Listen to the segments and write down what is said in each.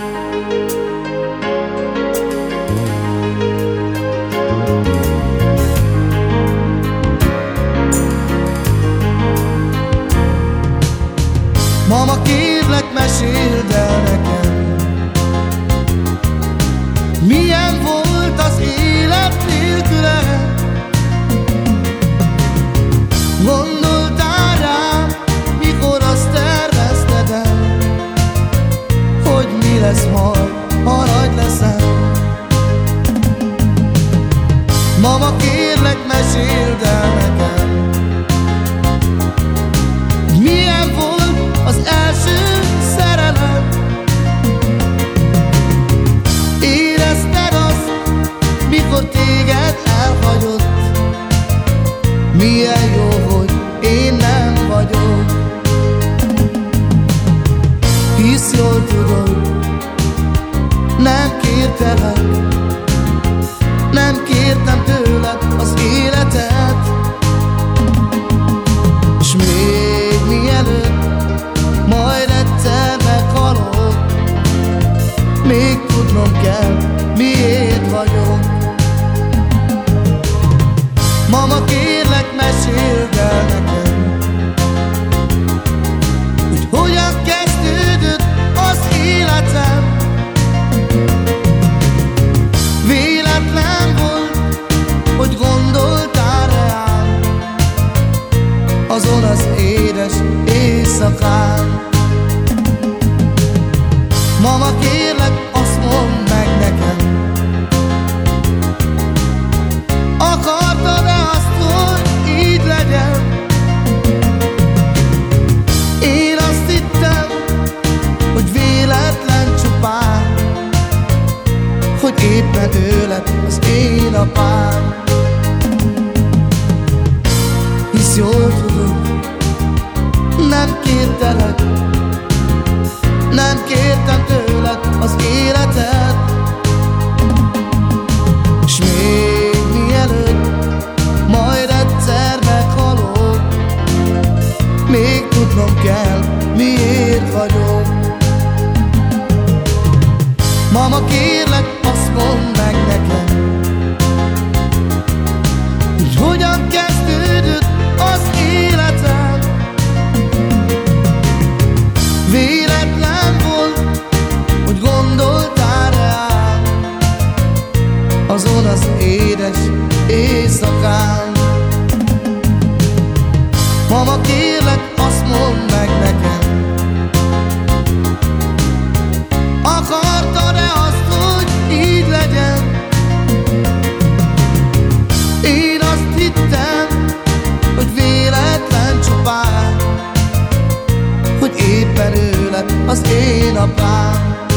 Mama, kérlek, meséld el nekem Milyen volt az élet nélküle kérlek, meséld el nekem Mama kérlek meséld el nekem Hogy hogyan kezdődött az életem. Véletlen volt, hogy gondoltál rám Azon az édes éjszakán. Mama kérlek Hisz jól tudod, nem kértelek. Nem kértem tőled az életet. S még mielőtt majd egyszer meghalok Még tudnom kell, miért vagyok. Mama kérlek, mondd Mama kérlek, azt mondd meg nekem. Akartad-e azt, hogy így legyen? Én azt hittem, hogy véletlen csupán Hogy éppen ő lett az én apám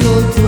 Hisz jól